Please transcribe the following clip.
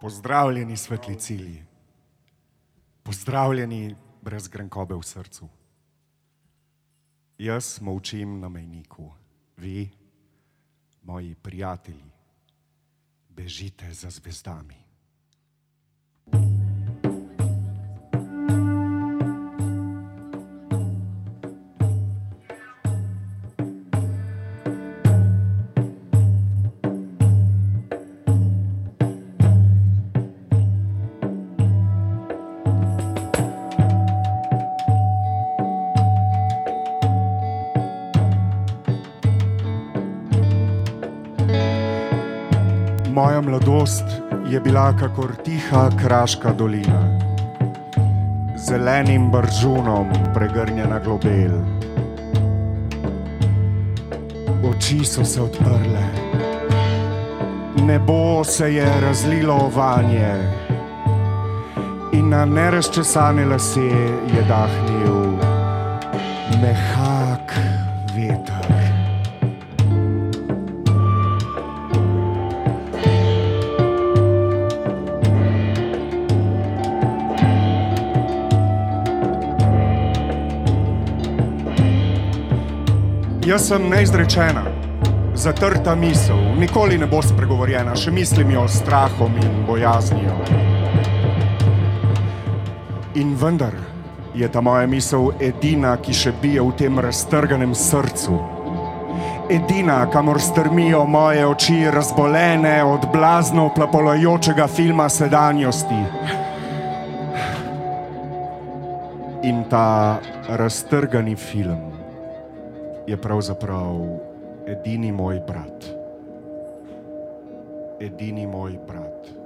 Pozdravljeni, svetli cilji, pozdravljeni brez grenkobe v srcu. Jaz molčim na mejniku, vi, moji prijatelji, bežite za zvezdami. Moja mladost je bila kakor tiha kraška dolina, zelenim bržunom pregrnjena globel. Oči so se odprle, nebo se je razlilo vanje. In na nerazčesane lase je dahnil mehak Jaz sem neizrečena, zatrta misel, nikoli ne bo spregovorjena, še mislim jo s strahom in bojaznijo. In vendar je ta moja misel edina, ki še bije v tem raztrganem srcu. Edina, kamor strmijo moje oči, razbolene od blazno plapolajočega filma sedanjosti. In ta raztrgani film je pravzaprav edini moj brat. Edini moj brat.